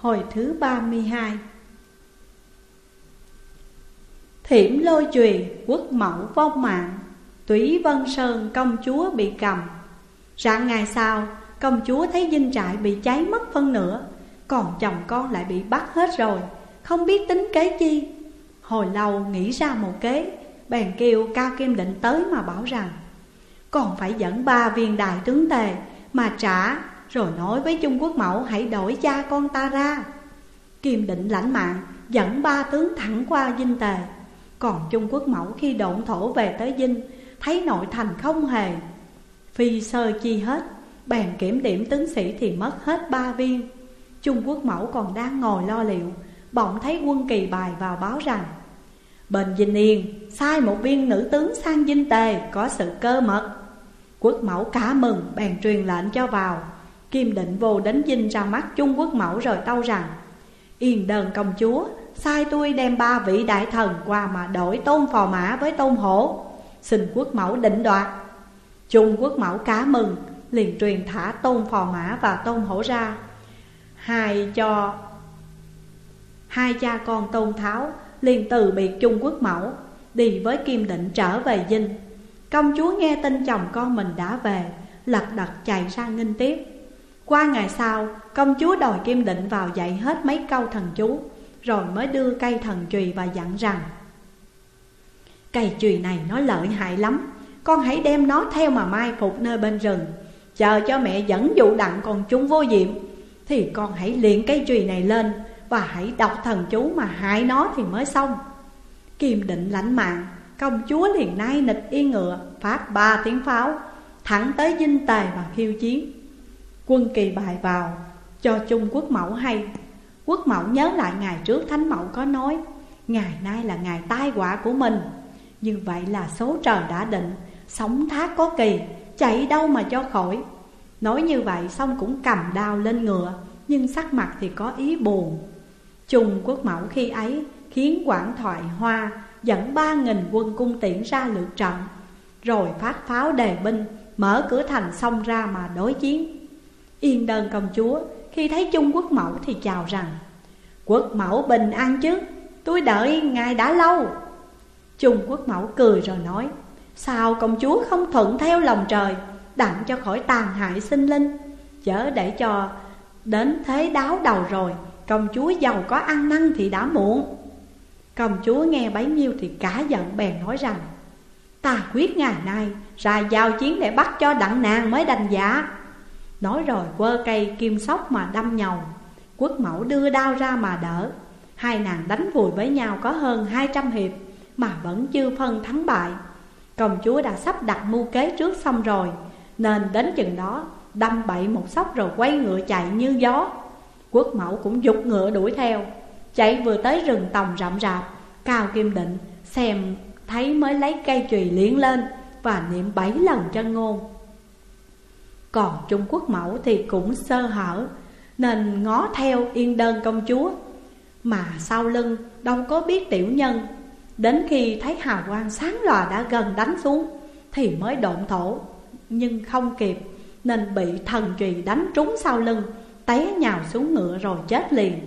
Hồi thứ 32 Thiểm lôi truyền quốc mẫu vong mạng, Túy Vân Sơn công chúa bị cầm. Rạng ngày sau, công chúa thấy dinh trại bị cháy mất phân nửa, Còn chồng con lại bị bắt hết rồi. Không biết tính kế chi. Hồi lâu nghĩ ra một kế, Bèn kêu Cao Kim Định tới mà bảo rằng, Còn phải dẫn ba viên đại tướng tề Mà trả rồi nói với Trung Quốc mẫu, hãy đổi cha con ta ra. Kim Định lãnh mạng, dẫn ba tướng thẳng qua dinh tề. Còn Trung Quốc mẫu khi độn thổ về tới dinh Thấy nội thành không hề Phi sơ chi hết, Bèn kiểm điểm tướng sĩ thì mất hết ba viên. Trung Quốc mẫu còn đang ngồi lo liệu, Bỗng thấy quân kỳ bài vào báo rằng, Bên Dinh Yên, sai một viên nữ tướng sang Dinh Tề có sự cơ mật. Quốc mẫu cả mừng, bèn truyền lệnh cho vào. Kim định vô đến Dinh ra mắt Trung Quốc mẫu rồi tâu rằng, Yên đơn công chúa, sai tôi đem ba vị đại thần qua mà đổi tôn phò mã với tôn hổ. Xin quốc mẫu định đoạt. Trung quốc mẫu cá mừng, liền truyền thả tôn phò mã và tôn hổ ra. Hai cho, Hai cha con tôn tháo liền từ biệt Trung Quốc mẫu, Đi với Kim Định trở về Dinh Công chúa nghe tin chồng con mình đã về, Lật đật chạy ra nghinh tiếp. Qua ngày sau, Công chúa đòi Kim Định vào dạy hết mấy câu thần chú, Rồi mới đưa cây thần chùy và dặn rằng, Cây chùy này nó lợi hại lắm, Con hãy đem nó theo mà mai phục nơi bên rừng. Chờ cho mẹ dẫn dụ đặng còn chúng vô diệm, Thì con hãy luyện cây chùy này lên và hãy đọc thần chú mà hại nó thì mới xong. Kim định lãnh mạng, Công chúa liền nay nịch yên ngựa, Phát ba tiếng pháo, Thẳng tới dinh tề và khiêu chiến. Quân kỳ bài vào Cho Trung Quốc mẫu hay. Quốc mẫu nhớ lại ngày trước Thánh mẫu có nói Ngày nay là ngày tai họa của mình. Như vậy là số trời đã định Sống thác có kỳ Chạy đâu mà cho khỏi. Nói như vậy xong cũng cầm đao lên ngựa Nhưng sắc mặt thì có ý buồn. Trung quốc mẫu khi ấy khiến quản thoại hoa dẫn ba nghìn quân cung tiễn ra lượt trận Rồi phát pháo đề binh, mở cửa thành xông ra mà đối chiến. Yên đơn công chúa khi thấy Trung quốc mẫu thì chào rằng Quốc mẫu bình an chứ, tôi đợi ngài đã lâu. Trung quốc mẫu cười rồi nói Sao công chúa không thuận theo lòng trời Đặng cho khỏi tàn hại sinh linh? Chớ để cho đến thế đáo đầu rồi Công chúa giàu có ăn năn thì đã muộn. Công chúa nghe bấy nhiêu thì cả giận bèn nói rằng Ta quyết ngày nay ra giao chiến để bắt cho đặng nàng mới đành giả. Nói rồi quơ cây kim sóc mà đâm nhầu. Quốc mẫu đưa đao ra mà đỡ. Hai nàng đánh vùi với nhau có hơn hai trăm hiệp, Mà vẫn chưa phân thắng bại. Công chúa đã sắp đặt mưu kế trước xong rồi, Nên đến chừng đó, đâm bậy một sóc rồi quay ngựa chạy như gió. Quốc mẫu cũng dục ngựa đuổi theo. Chạy vừa tới rừng tòng rậm rạp, Cao Kim Định xem thấy mới lấy cây chùy liễn lên Và niệm bảy lần chân ngôn. Còn Trung Quốc mẫu thì cũng sơ hở, Nên ngó theo yên đơn công chúa. Mà sau lưng đâu có biết tiểu nhân. Đến khi thấy hào quang sáng lòa đã gần đánh xuống, Thì mới độn thổ, Nhưng không kịp, Nên bị thần trì đánh trúng sau lưng, té nhào xuống ngựa rồi chết liền.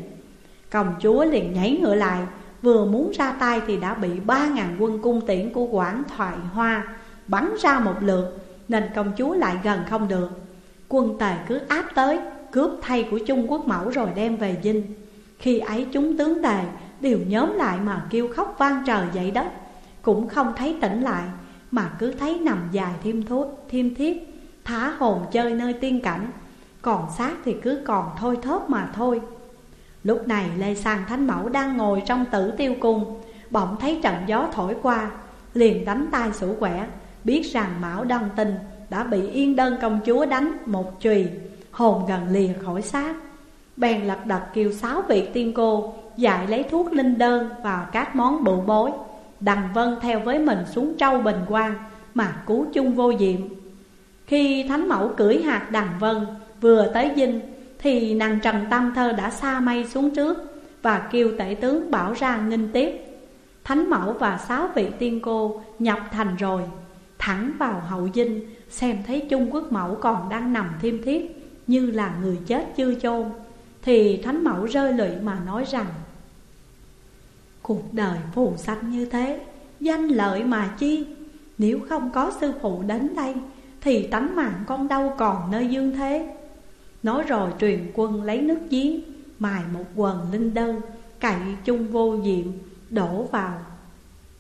Công chúa liền nhảy ngựa lại, Vừa muốn ra tay thì đã bị ba ngàn quân cung tiễn của quản thoại hoa Bắn ra một lượt nên công chúa lại gần không được. Quân tề cứ áp tới Cướp thay của Trung Quốc mẫu rồi đem về dinh. Khi ấy chúng tướng tề đều nhóm lại mà kêu khóc vang trời dậy đất. Cũng không thấy tỉnh lại Mà cứ thấy nằm dài thêm thuốc, thêm thiết Thả hồn chơi nơi tiên cảnh. Còn xác thì cứ còn thôi thớp mà thôi. Lúc này Lê Sang Thánh Mẫu đang ngồi trong tử tiêu cung Bỗng thấy trận gió thổi qua Liền đánh tay sủ quẻ. Biết rằng Mão Đăng tình đã bị yên đơn công chúa đánh một chùy, Hồn gần lìa khỏi xác. Bèn lập đật kêu sáu vị tiên cô Dạy lấy thuốc linh đơn và các món bự bối, Đằng Vân theo với mình xuống trâu bình quang Mà cứu chung vô diệm Khi Thánh Mẫu cưỡi hạt đằng Vân Vừa tới dinh, thì nàng Trần Tam Thơ đã xa mây xuống trước Và kêu tể tướng bảo ra nghinh tiếp Thánh mẫu và sáu vị tiên cô nhập thành rồi. Thẳng vào hậu dinh, xem thấy Trung Quốc mẫu còn đang nằm thiêm thiết Như là người chết chưa chôn, Thì Thánh Mẫu rơi lụy mà nói rằng, Cuộc đời phù sanh như thế, Danh lợi mà chi? Nếu không có sư phụ đến đây, Thì tánh mạng con đâu còn nơi dương thế? Nói rồi truyền quân lấy nước giếng, Mài một quần linh đơn Cậy chung vô diệm Đổ vào,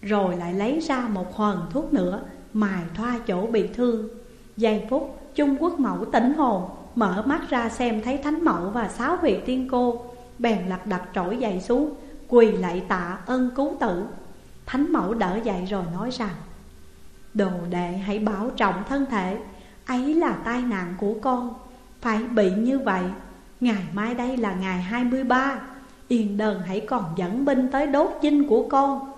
Rồi lại lấy ra một hòn thuốc nữa Mài thoa chỗ bị thương. Giây phút Trung Quốc mẫu tỉnh hồn, Mở mắt ra xem thấy thánh mẫu và sáu vị tiên cô, Bèn lật đặt trỗi dậy xuống, Quỳ lạy tạ ân cứu tử. Thánh mẫu đỡ dậy rồi nói rằng, Đồ đệ hãy bảo trọng thân thể, Ấy là tai nạn của con, Phải bị như vậy. Ngày mai đây là ngày 23 Yên đơn hãy còn dẫn binh tới đốt dinh của con.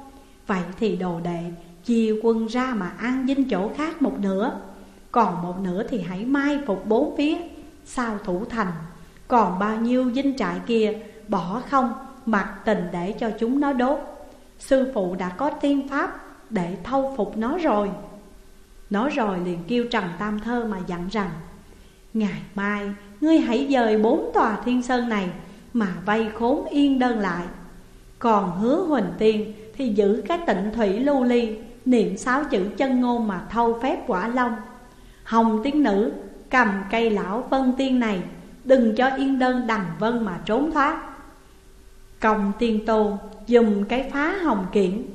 Vậy thì đồ đệ chia quân ra mà an dinh chỗ khác một nửa. Còn một nửa thì hãy mai phục bốn phía, Sao thủ thành. Còn bao nhiêu dinh trại kia, bỏ không, Mặc tình để cho chúng nó đốt. Sư phụ đã có tiên pháp để thâu phục nó rồi. Nói rồi liền kêu Trần Tam Thơ mà dặn rằng, Ngày mai, ngươi hãy dời bốn tòa thiên sơn này Mà vây khốn yên đơn lại. Còn hứa huỳnh tiên thì giữ cái tịnh thủy lưu ly Niệm sáu chữ chân ngôn mà thâu phép quả long. Hồng tiên nữ cầm cây lão vân tiên này Đừng cho yên đơn đằng vân mà trốn thoát. Công tiên tôn dùng cái phá hồng kiện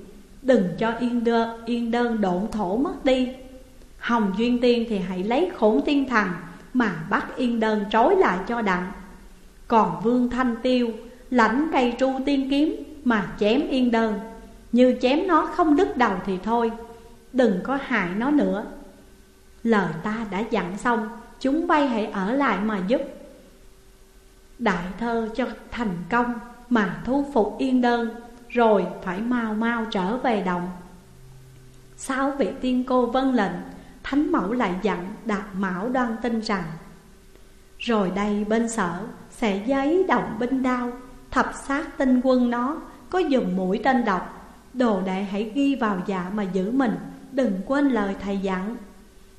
Đừng cho yên đơn, yên đơn độn thổ mất đi. Hồng duyên tiên thì hãy lấy khổn tiên thần Mà bắt yên đơn trói lại cho đặng. Còn vương thanh tiêu lãnh cây tru tiên kiếm Mà chém yên đơn. Như chém nó không đứt đầu thì thôi, Đừng có hại nó nữa. Lời ta đã dặn xong, Chúng bay hãy ở lại mà giúp. Đại thơ cho thành công Mà thu phục yên đơn, Rồi phải mau mau trở về đồng. Sáu vị tiên cô vân lệnh, Thánh mẫu lại dặn đạt mão đoan tin rằng, Rồi đây bên sở sẽ giấy động binh đao, Thập sát tinh quân nó, Có dùng mũi tên độc Đồ đệ hãy ghi vào dạ mà giữ mình, Đừng quên lời thầy dặn.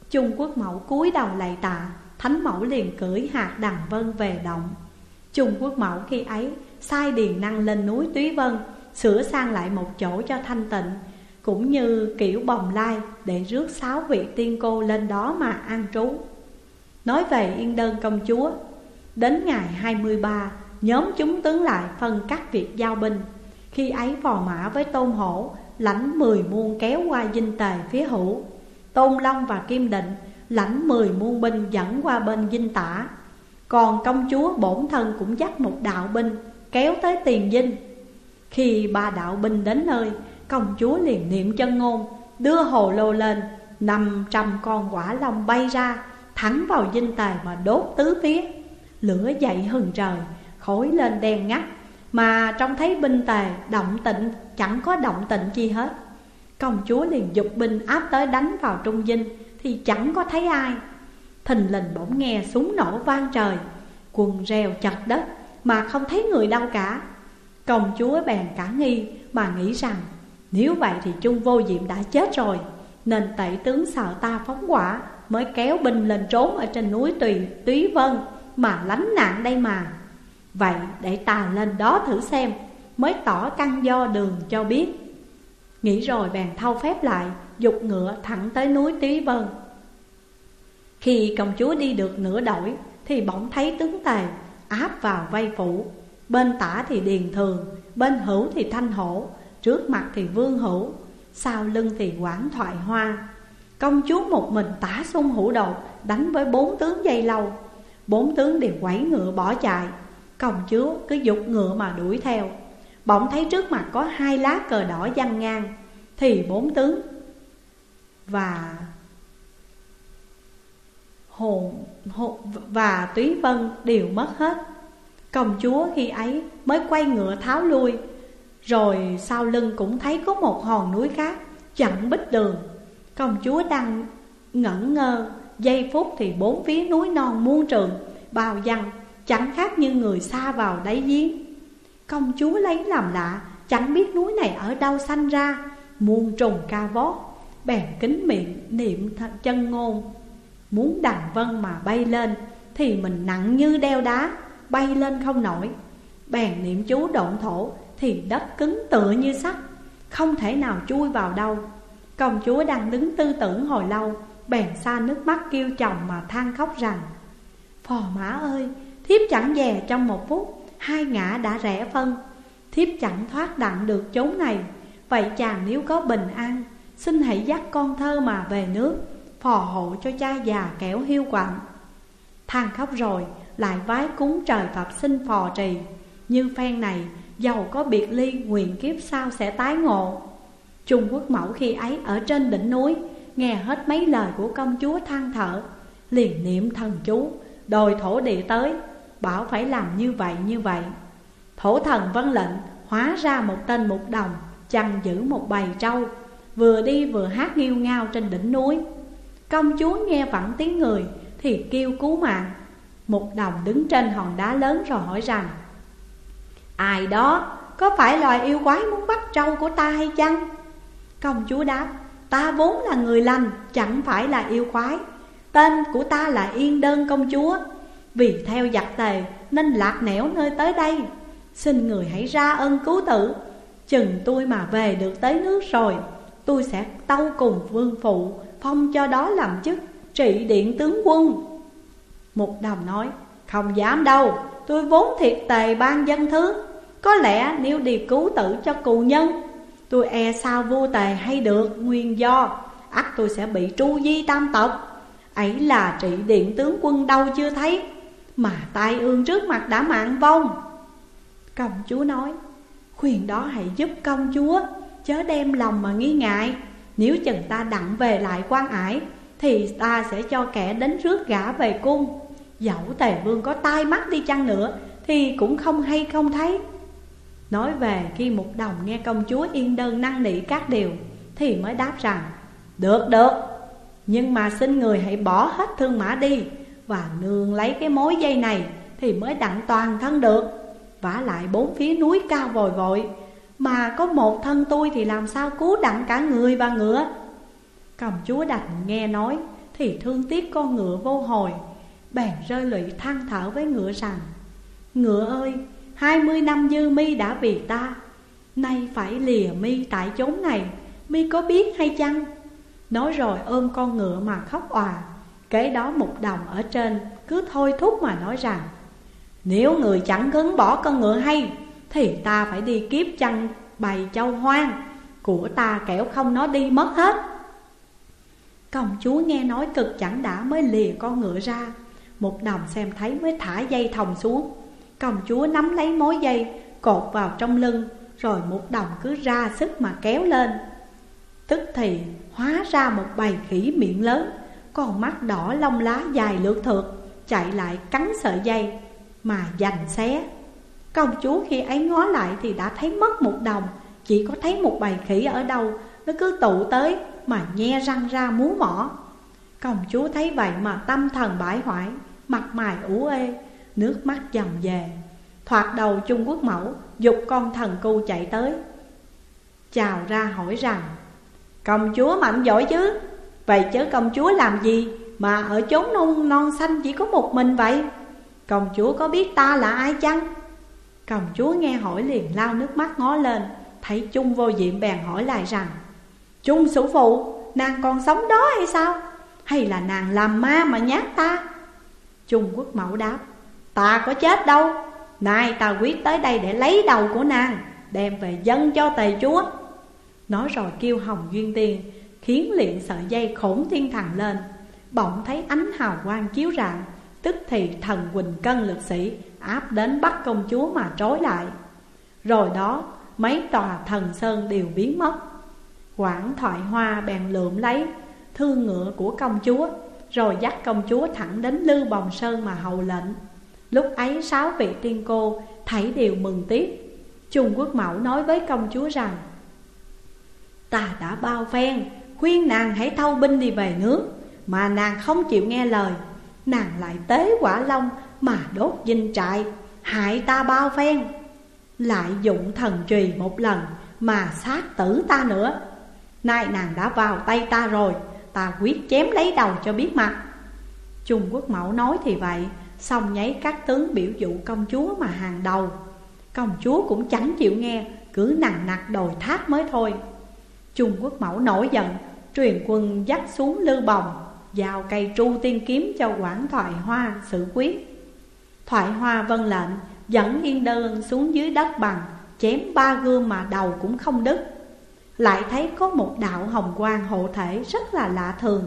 Trung Quốc mẫu cúi đầu lạy tạ, Thánh mẫu liền cưỡi hạt đằng vân về động. Trung Quốc mẫu khi ấy sai điền năng lên núi Túy Vân, Sửa sang lại một chỗ cho thanh tịnh, Cũng như kiểu bồng lai để rước sáu vị tiên cô lên đó mà an trú. Nói về yên đơn công chúa, Đến ngày 23 Nhóm chúng tướng lại phân các việc giao binh. Khi ấy phò mã với tôn hổ Lãnh mười muôn kéo qua dinh tề phía hữu. Tôn Long và Kim Định lãnh mười muôn binh dẫn qua bên dinh tả. Còn công chúa bổn thân cũng dắt một đạo binh kéo tới tiền dinh. Khi ba đạo binh đến nơi, Công chúa liền niệm chân ngôn, Đưa hồ lô lên, Năm trăm con quả long bay ra, Thẳng vào dinh tài mà đốt tứ phía. Lửa dậy hừng trời, Khói lên đen ngắt mà trông thấy binh tề, động tịnh, Chẳng có động tịnh chi hết. Công chúa liền dục binh áp tới đánh vào trung dinh, Thì chẳng có thấy ai. Thình lình bỗng nghe súng nổ vang trời, Quần rèo chặt đất, Mà không thấy người đâu cả. Công chúa bèn cả nghi Mà nghĩ rằng, Nếu vậy thì Trung vô diệm đã chết rồi, Nên tẩy tướng sợ ta phóng quả Mới kéo binh lên trốn ở trên núi Tùy Túy Vân, Mà lánh nạn đây mà. Vậy để ta lên đó thử xem, Mới tỏ căn do đường cho biết. Nghĩ rồi bèn thâu phép lại, Dục ngựa thẳng tới núi tí Vân. Khi công chúa đi được nửa đổi, Thì bỗng thấy tướng tề áp vào vây phủ. Bên tả thì điền thường, Bên hữu thì thanh hổ, Trước mặt thì vương hữu, Sau lưng thì quảng thoại hoa. Công chúa một mình tả xung hữu đột Đánh với bốn tướng dây lâu. Bốn tướng đều quẩy ngựa bỏ chạy. Công chúa cứ dục ngựa mà đuổi theo. Bỗng thấy trước mặt có hai lá cờ đỏ văng ngang Thì bốn tướng Và hồn, hồn và túy vân đều mất hết. Công chúa khi ấy mới quay ngựa tháo lui Rồi sau lưng cũng thấy có một hòn núi khác chặn bích đường. Công chúa đang ngẩn ngơ Giây phút thì bốn phía núi non muôn trường Bao dăng chẳng khác như người xa vào đáy giếng. Công chúa lấy làm lạ Chẳng biết núi này ở đâu sanh ra. Muôn trùng ca vót Bèn kính miệng niệm chân ngôn. Muốn đằng vân mà bay lên Thì mình nặng như đeo đá bay lên không nổi. Bèn niệm chú độn thổ Thì đất cứng tựa như sắt Không thể nào chui vào đâu. Công chúa đang đứng tư tưởng hồi lâu Bèn xa nước mắt kêu chồng mà than khóc rằng Phò mã ơi, thiếp chẳng dè trong một phút, Hai ngã đã rẽ phân. Thiếp chẳng thoát đặng được chốn này. Vậy chàng nếu có bình an, Xin hãy dắt con thơ mà về nước, Phò hộ cho cha già kẻo hiu quạnh. Than khóc rồi, lại vái cúng trời Phật xin phò trì. Như phen này, giàu có biệt ly nguyện kiếp sau sẽ tái ngộ. Trung Quốc mẫu khi ấy ở trên đỉnh núi, Nghe hết mấy lời của công chúa than thở. Liền niệm thần chú Đòi thổ địa tới Bảo phải làm như vậy như vậy. Thổ thần vân lệnh, Hóa ra một tên một đồng Chăn giữ một bầy trâu, Vừa đi vừa hát nghiêu ngao trên đỉnh núi. Công chúa nghe vẳng tiếng người, Thì kêu cứu mạng. Một đồng đứng trên hòn đá lớn rồi hỏi rằng, Ai đó, có phải loài yêu quái muốn bắt trâu của ta hay chăng? Công chúa đáp, Ta vốn là người lành, chẳng phải là yêu quái. Tên của ta là Yên Đơn công chúa. Vì theo giặc tề, nên lạc nẻo nơi tới đây. Xin người hãy ra ân cứu tử. Chừng tôi mà về được tới nước rồi, Tôi sẽ tâu cùng vương phụ, Phong cho đó làm chức, trị điện tướng quân. Một đồng nói, Không dám đâu, Tôi vốn thiệt tề ban dân thứ. Có lẽ nếu đi cứu tử cho cù nhân, Tôi e sao vua tề hay được, nguyên do. Ắt tôi sẽ bị tru di tam tộc. Ấy là trị điện tướng quân đâu chưa thấy. Mà tai ương trước mặt đã mạng vong. Công chúa nói Khuyên đó hãy giúp công chúa, Chớ đem lòng mà nghi ngại. Nếu chừng ta đặng về lại quan ải, Thì ta sẽ cho kẻ đến rước gã về cung. Dẫu tề vương có tai mắt đi chăng nữa, Thì cũng không hay không thấy. Nói về, khi một đồng nghe công chúa yên đơn năng nỉ các điều, Thì mới đáp rằng, Được được. Nhưng mà xin người hãy bỏ hết thương mã đi. Và nương lấy cái mối dây này Thì mới đặng toàn thân được. Vả lại bốn phía núi cao vội vội. Mà có một thân tôi thì làm sao cứu đặng cả người và ngựa? Công chúa đành nghe nói Thì thương tiếc con ngựa vô hồi, Bèn rơi lụy than thở với ngựa rằng, Ngựa ơi, Hai mươi năm dư mi đã vì ta. Nay phải lìa mi tại chốn này, Mi có biết hay chăng? Nói rồi ôm con ngựa mà khóc òa. Kế đó một đồng ở trên, Cứ thôi thúc mà nói rằng, Nếu người chẳng cứng bỏ con ngựa hay, Thì ta phải đi kiếp chăn bày châu hoang, Của ta kẻo không nó đi mất hết. Công chúa nghe nói cực chẳng đã mới lìa con ngựa ra, Một đồng xem thấy mới thả dây thòng xuống. Công chúa nắm lấy mối dây, Cột vào trong lưng, Rồi một đồng cứ ra sức mà kéo lên. Tức thì hóa ra một bầy khỉ miệng lớn con mắt đỏ lông lá dài lượt thượt Chạy lại cắn sợi dây Mà giành xé. Công chúa khi ấy ngó lại thì đã thấy mất một đồng, Chỉ có thấy một bầy khỉ ở đâu, Nó cứ tụ tới mà nhe răng ra múa mỏ Công chúa thấy vậy mà tâm thần bãi hoại, Mặt mày ủ ê, Nước mắt dầm về Thoạt đầu Trung Quốc mẫu Dục con thần cu chạy tới, Chào ra hỏi rằng, Công chúa mạnh giỏi chứ? Vậy chớ công chúa làm gì Mà ở chốn non, non xanh chỉ có một mình vậy? Công chúa có biết ta là ai chăng? Công chúa nghe hỏi liền lao nước mắt ngó lên Thấy Trung vô diệm bèn hỏi lại rằng Trung sử phụ Nàng còn sống đó hay sao? Hay là nàng làm ma mà nhát ta? Trung quốc mẫu đáp Ta có chết đâu. Nay ta quyết tới đây để lấy đầu của nàng Đem về dân cho tề chúa. Nói rồi kêu hồng duyên tiên Khiến liền sợi dây khổn thiên thần lên. Bỗng thấy ánh hào quang chiếu rạng, Tức thì thần Quỳnh Cân lực sĩ Áp đến bắt công chúa mà trói lại. Rồi đó, mấy tòa thần sơn đều biến mất. Quảng thoại hoa bèn lượm lấy Thương ngựa của công chúa, Rồi dắt công chúa thẳng đến Lư Bồng Sơn mà hầu lệnh. Lúc ấy sáu vị tiên cô thấy đều mừng tiếc. Trung Quốc Mẫu nói với công chúa rằng, Ta đã bao phen khuyên nàng hãy thâu binh đi về nước, Mà nàng không chịu nghe lời. Nàng lại tế quả long mà đốt dinh trại, Hại ta bao phen. Lại dụng thần trùy một lần mà sát tử ta nữa. Nay nàng đã vào tay ta rồi, Ta quyết chém lấy đầu cho biết mặt. Trung Quốc Mẫu nói thì vậy, Xong nháy các tướng biểu dụ công chúa mà hàng đầu. Công chúa cũng chẳng chịu nghe, Cứ nặng nặc đòi thác mới thôi. Trung Quốc mẫu nổi giận Truyền quân dắt xuống lư bồng, Giao cây tru tiên kiếm cho quản thoại hoa xử quyết. Thoại hoa vân lệnh, Dẫn yên đơn xuống dưới đất bằng, Chém ba gươm mà đầu cũng không đứt. Lại thấy có một đạo hồng quang hộ thể rất là lạ thường.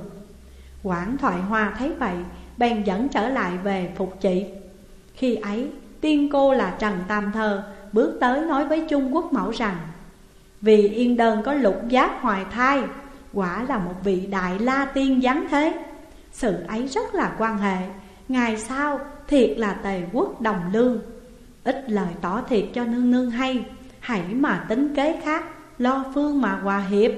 Quản thoại hoa thấy vậy, Bèn dẫn trở lại về phục trị. Khi ấy, tiên cô là Trần Tam Thơ Bước tới nói với Trung Quốc mẫu rằng, Vì yên đơn có lục giác hoài thai Quả là một vị đại la tiên giáng thế. Sự ấy rất là quan hệ. Ngày sau, thiệt là tề quốc đồng lương. Ít lời tỏ thiệt cho nương nương hay. Hãy mà tính kế khác, Lo phương mà hòa hiệp.